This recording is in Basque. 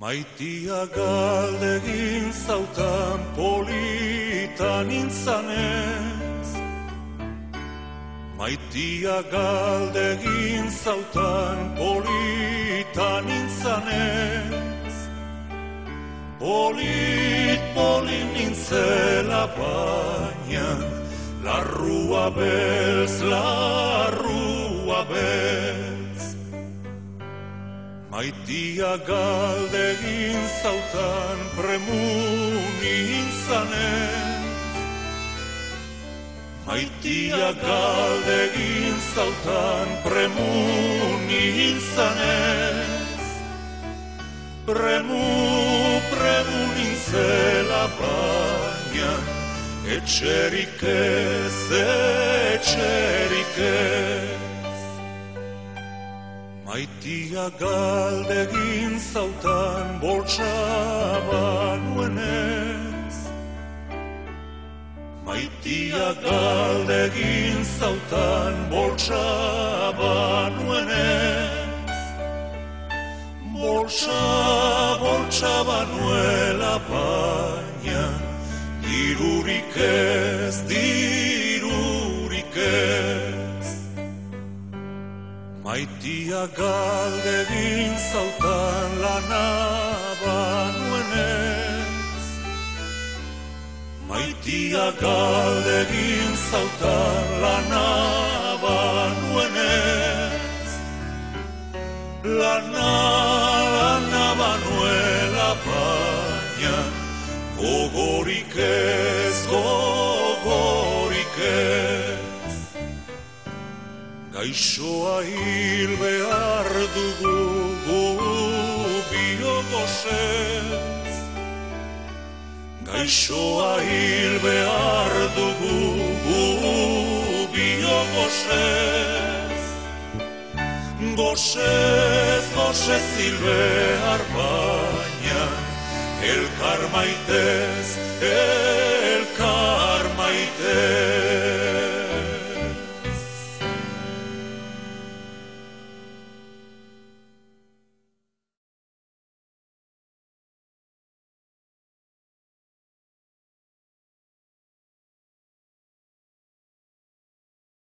Maitia galdegin zautan politan intzanez Maitia galdegin zautan politan intzanez Polit, polit nintzela baina Larrua bez, larrua bez Maitia galdegin zautan premuni inzanez Maitia galdegin zautan premuni inzanez Premu, premu nintzela baina Etxerik ez, etxerik ez Maitia galdegin zautan boltsaba nuenez Maitia galdegin zautan boltsaba nuenez Boltsa, boltsaba nuela Maitia galdegin zautan lana banuenez. Maitia galdegin zautan lana banuenez. Lana, lana banuela baina gogorik Gaixoa hil behar dugu gu biogosez Gaixoa hil behar dugu gu biogosez Gosez, gosez hil behar baina Elkar maitez, elkar